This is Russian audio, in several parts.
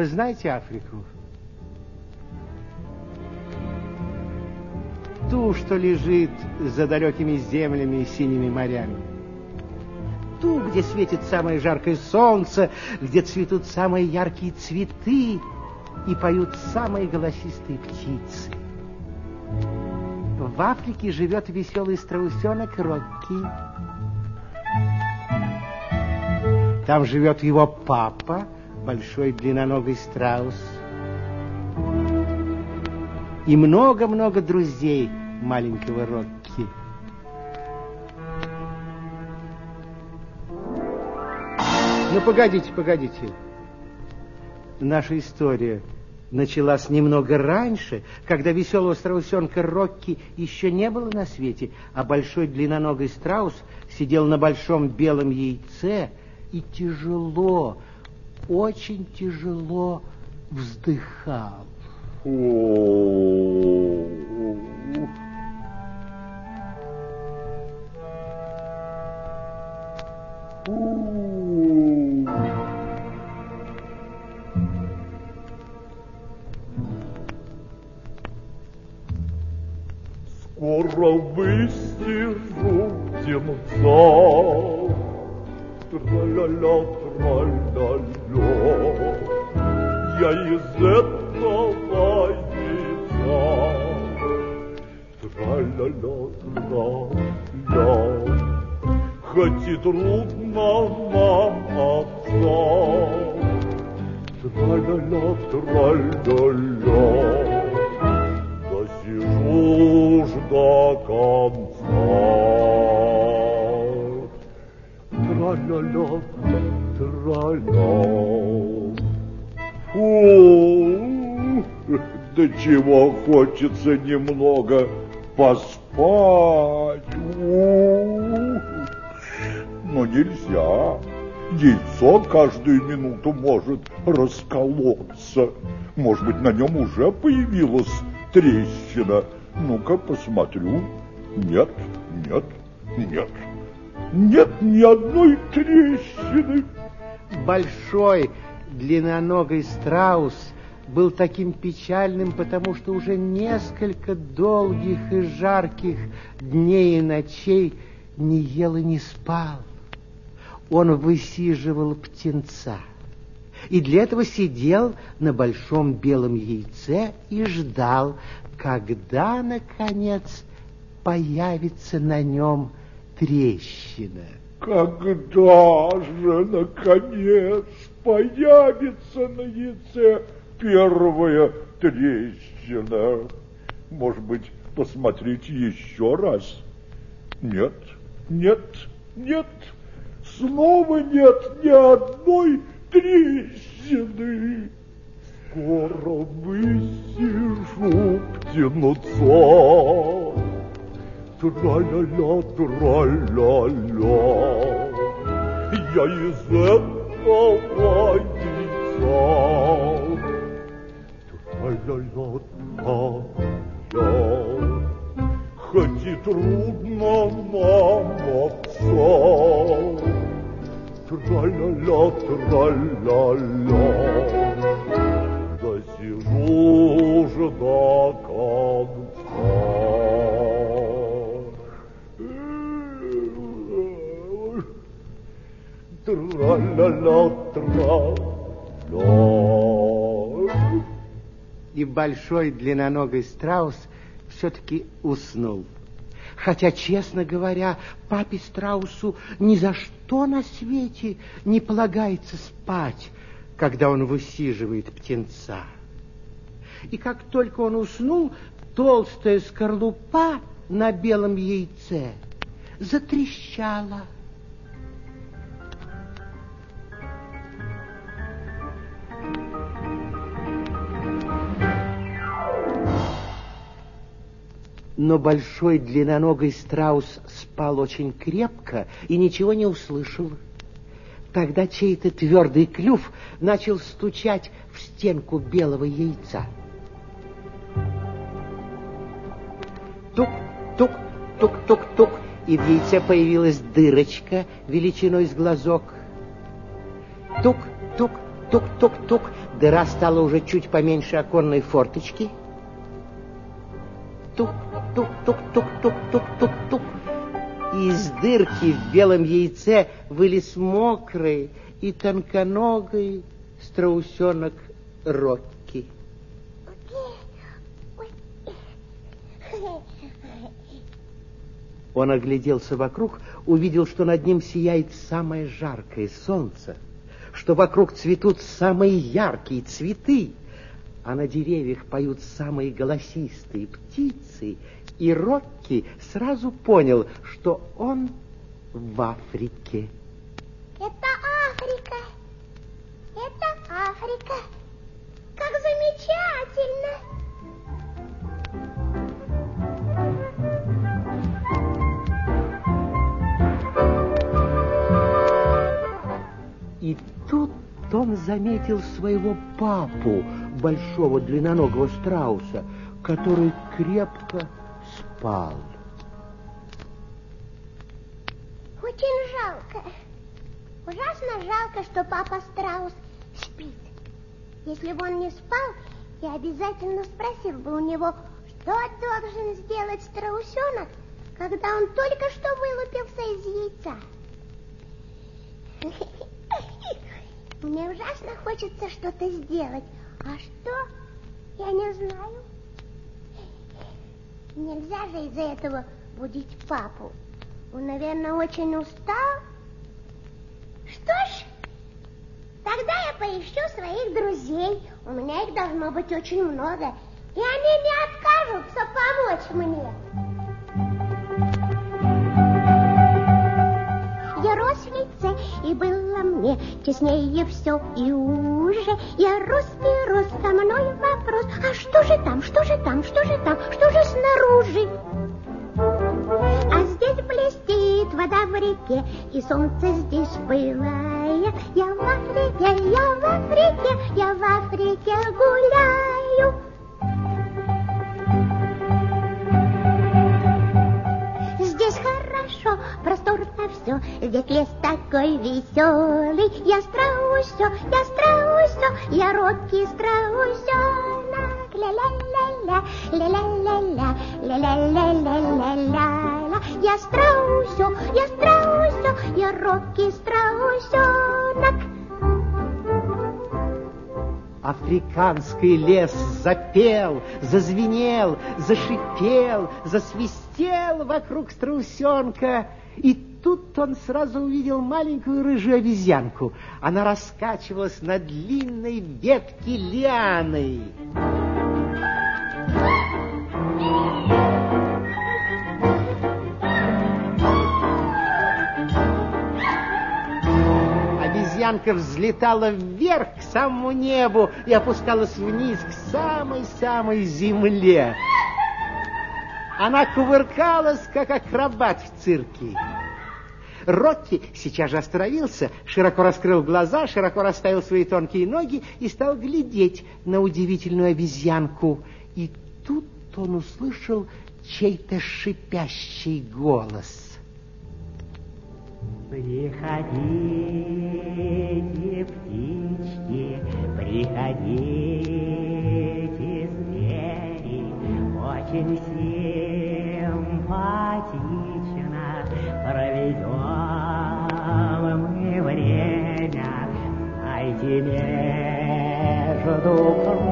Вы знаете Африку? Ту, что лежит за далекими землями и синими морями. Ту, где светит самое жаркое солнце, где цветут самые яркие цветы и поют самые голосистые птицы. В Африке живет веселый страусенок Рокки. Там живет его папа, большой длинноногий страус. И много-много друзей маленького Рокки. Ну, погодите, погодите. Наша история началась немного раньше, когда веселого страусенка Рокки еще не было на свете, а большой длинноногий страус сидел на большом белом яйце и тяжело, очень тяжело вздыхал. Скоро Тра-ля-ля. Досижу ж до конца тра-ля-ля, тра-ля. Фу, до чего хочется немного поспать. Но нельзя. Яйцо каждую минуту может расколоться. Может быть, на нем уже появилась трещина. Ну-ка, посмотрю. Нет, нет, нет нет ни одной трещины. Большой длинноногий страус был таким печальным, потому что уже несколько долгих и жарких дней и ночей не ел и не спал. Он высиживал птенца. И для этого сидел на большом белом яйце и ждал, когда, наконец, появится на нем трещина. Когда же, наконец, появится на яйце первая трещина? Может быть, посмотреть еще раз? Нет, нет, нет, снова нет ни одной трещины. Скоро высижу птенца Тра-ля-ля, тра-ля-ля. Я из этого яйца. Тра-ля-ля, тра-ля. Хоть и трудно нам отца. Тра-ля-ля, тра-ля-ля. Досижу же до конца. И большой длинноногий страус все-таки уснул. Хотя, честно говоря, папе страусу ни за что на свете не полагается спать, когда он высиживает птенца. И как только он уснул, толстая скорлупа на белом яйце затрещала. Но большой длинноногий страус спал очень крепко и ничего не услышал. Тогда чей-то твердый клюв начал стучать в стенку белого яйца. Тук, тук, тук, тук, тук, и в яйце появилась дырочка величиной с глазок. Тук-тук, тук-тук-тук. Дыра стала уже чуть поменьше оконной форточки. Тук-тук-тук-тук-тук-тук-тук. Из дырки в белом яйце вылез мокрый и тонконогий страусенок Рокки. Он огляделся вокруг, увидел, что над ним сияет самое жаркое солнце, что вокруг цветут самые яркие цветы, а на деревьях поют самые голосистые птицы, и Рокки сразу понял, что он в Африке. Это Африка. Это Африка. Как замечательно. И тут он заметил своего папу, большого длинноногого страуса, который крепко спал. Очень жалко. Ужасно жалко, что папа страус спит. Если бы он не спал, я обязательно спросил бы у него, что должен сделать страусенок, когда он только что вылупился из яйца. Мне ужасно хочется что-то сделать. А что? Я не знаю. Нельзя же из-за этого будить папу. Он, наверное, очень устал. Что ж, тогда я поищу своих друзей. У меня их должно быть очень много. И они не откажутся помочь мне. В и было мне теснее все и уже. Я рос и рос, со мной вопрос, а что же там, что же там, что же там, что же снаружи? А здесь блестит вода в реке, и солнце здесь пылает. Я в Африке, я в Африке, я в Африке гуляю. Все, здесь лес такой веселый. Я страусё, я страусё, я робкий страусёнок. Ля-ля-ля-ля, ля-ля-ля-ля, ля-ля-ля-ля-ля-ля. Я страусё, я страусё, я робкий страусёнок. Африканский лес запел, зазвенел, зашипел, засвистел вокруг страусенка. И тут он сразу увидел маленькую рыжую обезьянку. Она раскачивалась на длинной ветке лианы. Обезьянка взлетала вверх к самому небу и опускалась вниз к самой-самой земле. Она кувыркалась, как акробат в цирке. Рокки сейчас же остановился, широко раскрыл глаза, широко расставил свои тонкие ноги и стал глядеть на удивительную обезьянку. И тут он услышал чей-то шипящий голос. Приходите, птички, приходите, звери, очень симпатично проведем между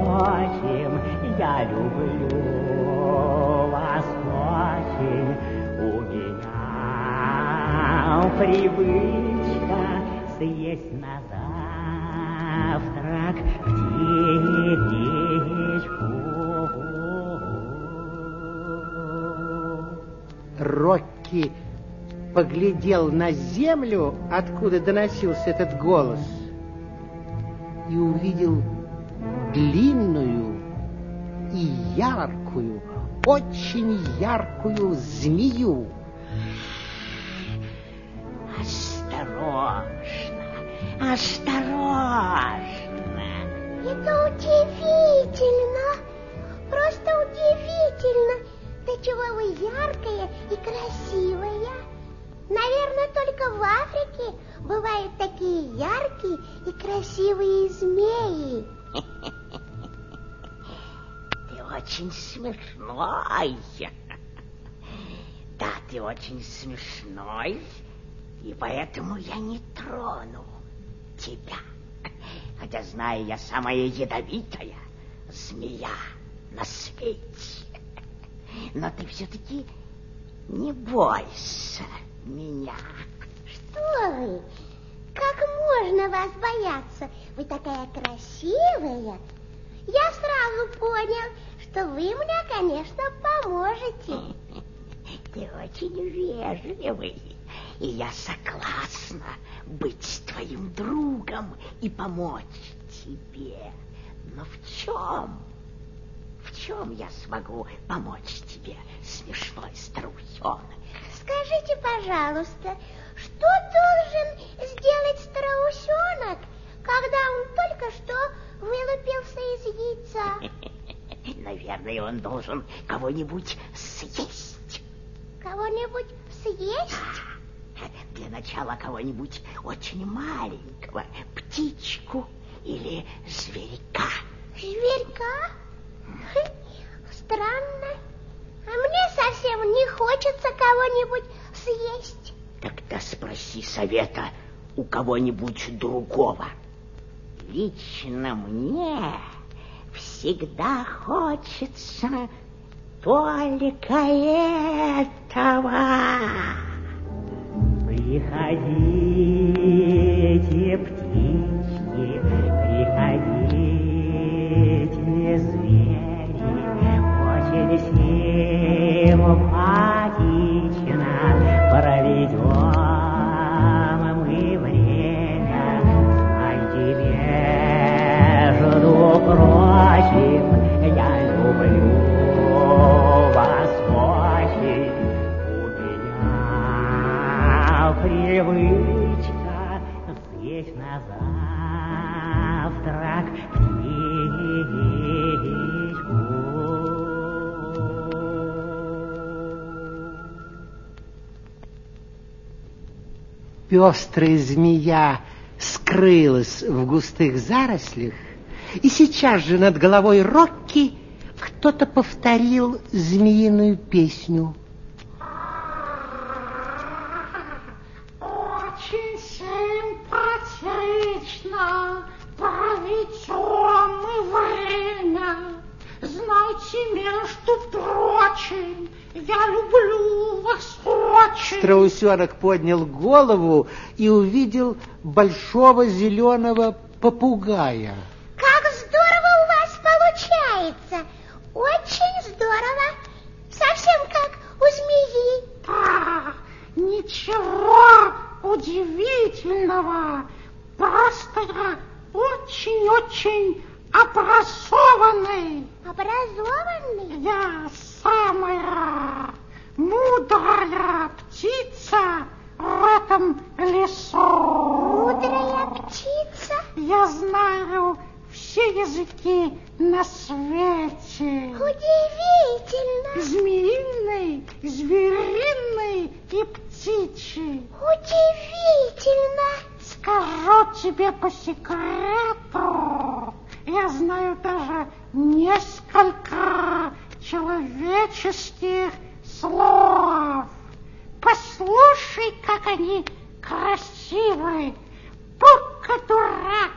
прочим, я люблю вас очень. У меня привычка съесть на завтрак птичку. Рокки поглядел на землю, откуда доносился этот голос, и увидел длинную и яркую, очень яркую змею. Смешной. Да, ты очень смешной, и поэтому я не трону тебя. Хотя знаю, я самая ядовитая змея на свете. Но ты все-таки не бойся меня. Что вы? Как можно вас бояться? Вы такая красивая. Я сразу понял, что вы мне, конечно, поможете. Ты очень вежливый, и я согласна быть твоим другом и помочь тебе. Но в чем? В чем я смогу помочь тебе, смешной старухенок? Скажите, пожалуйста, что должен сделать страусенок, когда он только что вылупился из яйца? Наверное, он должен кого-нибудь съесть. Кого-нибудь съесть? Для начала кого-нибудь очень маленького, птичку или зверька. Зверька? Странно. А мне совсем не хочется кого-нибудь съесть. Тогда спроси совета у кого-нибудь другого. Лично мне всегда хочется только этого. Приходите, птички, Пестрая змея скрылась в густых зарослях, и сейчас же над головой Рокки кто-то повторил змеиную песню. Очень симпатично проведем мы время. Знайте, между прочим, я люблю вас. Страусенок поднял голову и увидел большого зеленого попугая. Как здорово у вас получается. Очень здорово. Совсем как у змеи. А, ничего удивительного. Просто я очень-очень образованный. Образованный. Я самая мудрая птица в этом лесу. Мудрая птица. Я знаю все языки на свете. Удивительно. Змеиный, звериный и птичий. Удивительно. Скажу тебе по секрету, я знаю даже несколько человеческих слов. Послушай, как они красивы. Попка-дурак,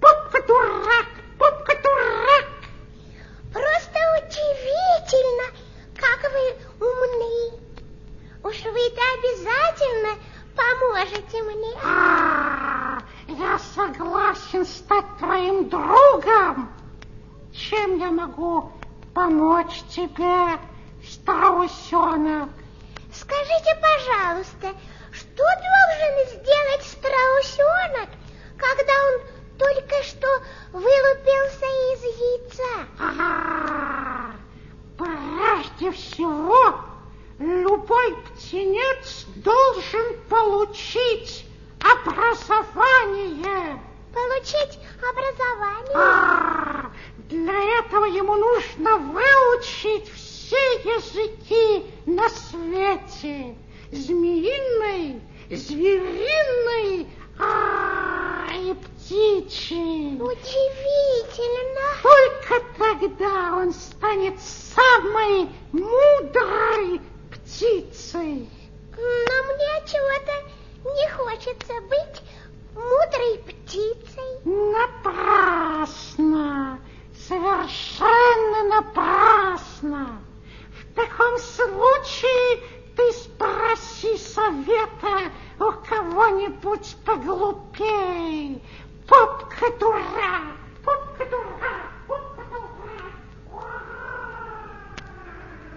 попка-дурак, попка-дурак. Просто удивительно, как вы умны. Уж вы-то обязательно поможете мне. А, я согласен стать твоим другом. Чем я могу помочь тебе, страусенок? Скажите, пожалуйста, что должен сделать страусенок, когда он только что вылупился из яйца? Ага. Прежде всего, любой птенец должен получить образование. Получить образование? А, для этого ему нужно выучить все языки на свете. Змеиный, звериный, яркие птичьи. Удивительно. Только тогда он станет самой мудрой птицей. Но мне чего-то не хочется быть мудрой птицей. Напрасно, совершенно напрасно. В таком случае ты спроси совета у кого-нибудь поглупей. Попка дура, попка дура, попка дура.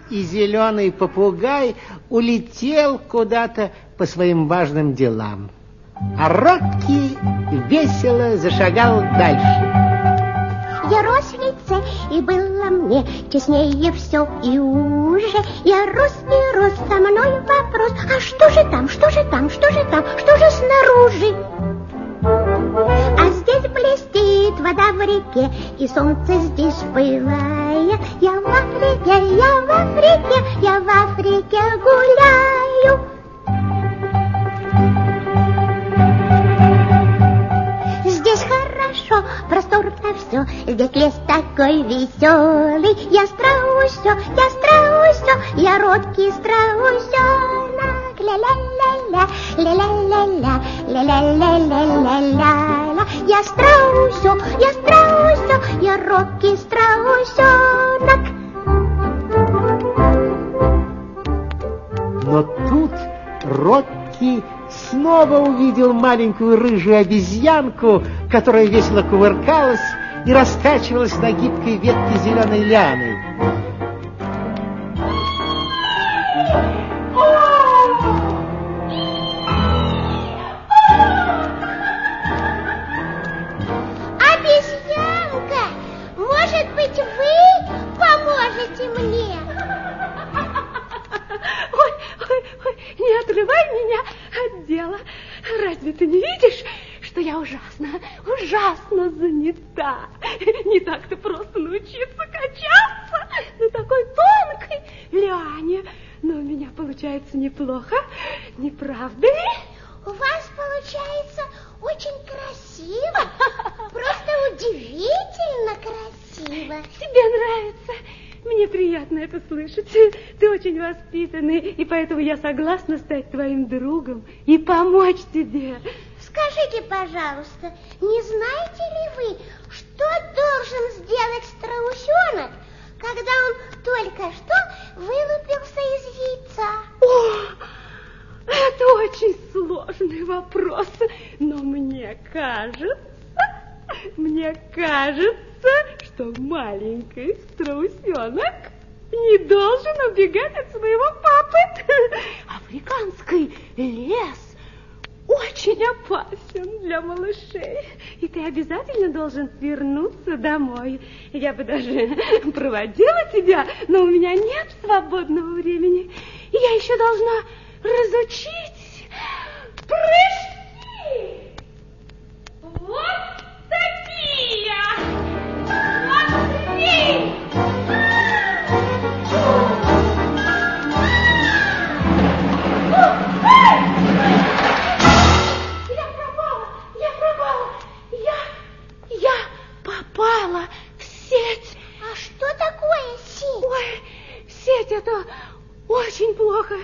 И зеленый попугай улетел куда-то по своим важным делам. А Рокки весело зашагал дальше. Я рос в лице, и было мне честнее все, и уже я рос и рос, со мной вопрос, а что же там, что же там, что же там, что же снаружи? А здесь блестит вода в реке, и солнце здесь пылает. Я в Африке, я в Африке, я в Африке гуляю. Здесь лес такой веселый. Я страусё, я страусё, я робкий страусёнок. Ля-ля-ля-ля, ля-ля-ля-ля, ля-ля-ля-ля-ля-ля. Я страусё, я страусё, я робкий страусёнок. Но тут Рокки снова увидел маленькую рыжую обезьянку, которая весело кувыркалась и раскачивалась на гибкой ветке зеленой ляны. Обезьянка, может быть, вы поможете мне? Ой, ой, ой, не отрывай меня от дела. Разве ты не видишь, что я ужасно, ужасно занята? Не так-то просто научиться качаться на такой тонкой лиане. Но у меня получается неплохо, не правда ли? У вас получается очень красиво, просто удивительно красиво. Тебе нравится? Мне приятно это слышать. Ты очень воспитанный, и поэтому я согласна стать твоим другом и помочь тебе. Скажите, пожалуйста, не знаете ли вы, что должен сделать страусенок, когда он только что вылупился из яйца? О, это очень сложный вопрос, но мне кажется, мне кажется, что маленький страусенок не должен убегать от своего папы. Африканский лес очень опасен для малышей, и ты обязательно должен вернуться домой. Я бы даже проводила тебя, но у меня нет свободного времени. И я еще должна разучить прыжки. Вот такие. Смотри. Я пропала, я пропала, я, я попала в сеть. А что такое сеть? Ой, сеть это очень плохо,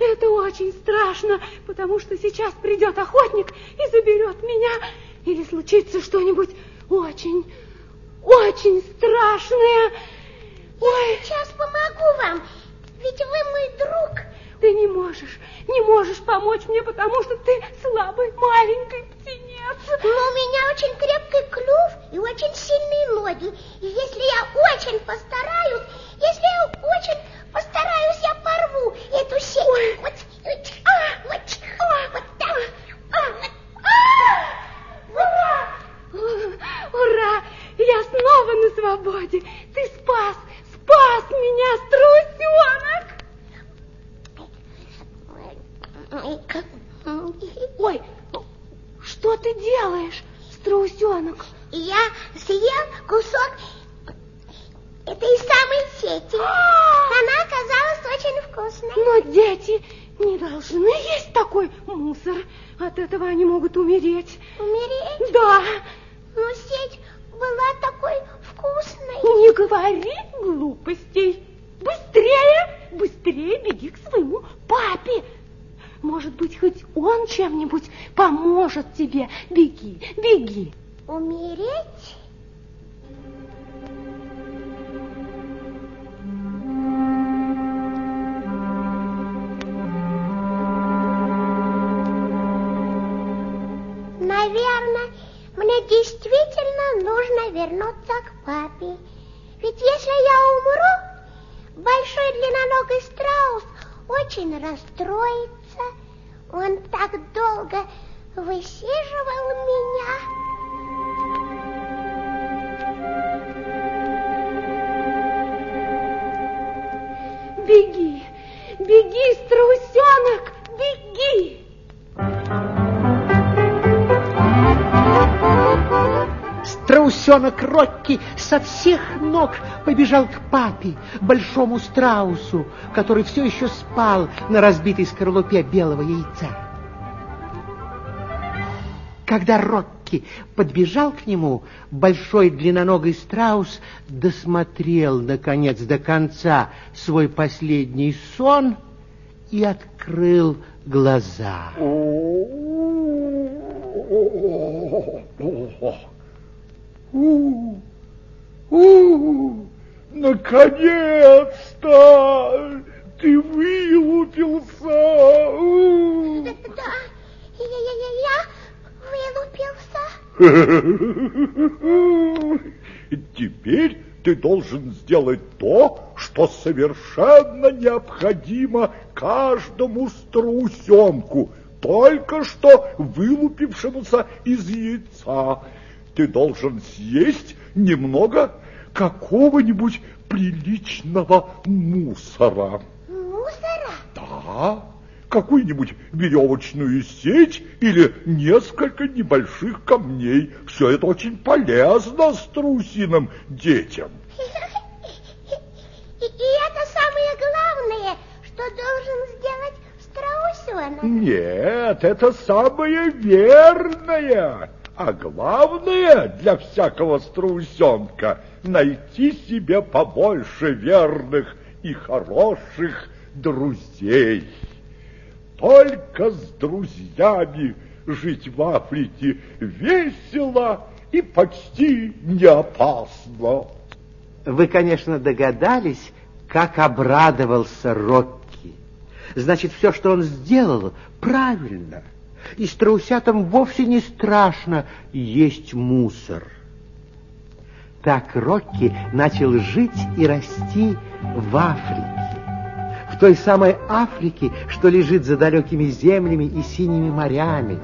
это очень страшно, потому что сейчас придет охотник и заберет меня, или случится что-нибудь очень, очень страшное. Ой, Сейчас помогу вам, ведь вы мой друг. ты не можешь, не можешь помочь мне, потому что ты слабый маленький птенец. Но у меня очень крепкий клюв и очень сильные ноги. И если я очень постараюсь, если я очень постараюсь, я порву эту сеть. Ой. Вот, вот, а, вот, а, вот так. А, вот, а, вот. Ура! Я снова на свободе. Ты спас, спас меня, страусенок. Ой, что ты делаешь, страусенок? Я съел кусок этой самой сети. Она оказалась очень вкусной. Но дети, не должны есть такой мусор. От этого они могут умереть. Умереть? Да. Но сеть была такой вкусной. Не говори глупостей. Быстрее, быстрее беги к своему папе. Может быть, хоть он чем-нибудь поможет тебе. Беги, беги. Умереть? Вернуться к папе. Ведь если я умру, большой длинноногий страус очень расстроится. Он так долго высиживал меня. Беги, беги, страусенок, Страусенок Рокки со всех ног побежал к папе, большому страусу, который все еще спал на разбитой скорлупе белого яйца. Когда Рокки подбежал к нему, большой длинноногий страус досмотрел, наконец, до конца свой последний сон и открыл глаза. У, у, наконец-то ты вылупился. У. Да, я, я, я, я вылупился. Теперь ты должен сделать то, что совершенно необходимо каждому страусенку, только что вылупившемуся из яйца. Ты должен съесть немного какого-нибудь приличного мусора. Мусора? Да, какую-нибудь веревочную сеть или несколько небольших камней. Все это очень полезно страусиным детям. И, и это самое главное, что должен сделать страусенок. Нет, это самое верное. А главное для всякого страусенка найти себе побольше верных и хороших друзей. Только с друзьями жить в Африке весело и почти не опасно. Вы, конечно, догадались, как обрадовался Рокки. Значит, все, что он сделал, правильно. И страусятам вовсе не страшно есть мусор. Так Рокки начал жить и расти в Африке. В той самой Африке, что лежит за далекими землями и синими морями,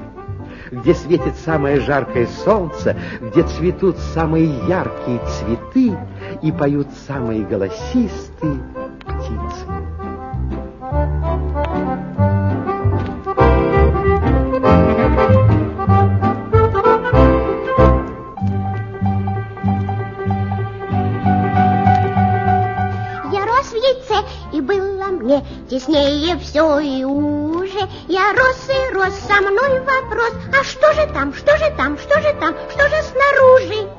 где светит самое жаркое солнце, где цветут самые яркие цветы и поют самые голосистые птицы. Теснее все и уже. Я рос и рос, со мной вопрос, а что же там, что же там, что же там, что же снаружи?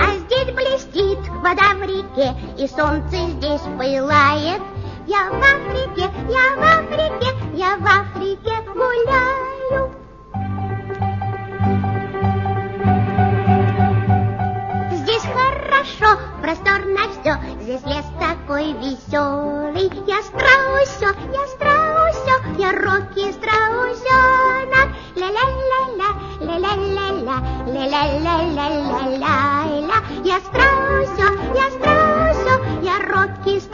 А здесь блестит вода в реке, и солнце здесь пылает. Я в Африке, я в Африке, я в Африке гуляю. Все, здесь лес такой веселый. Я страусё, я страусё, я Рокки страусёнок. Ля-ля-ля-ля, ля-ля-ля-ля, ля-ля-ля-ля-ля-ля. Я страусё, я страусё, я Рокки страусёнок.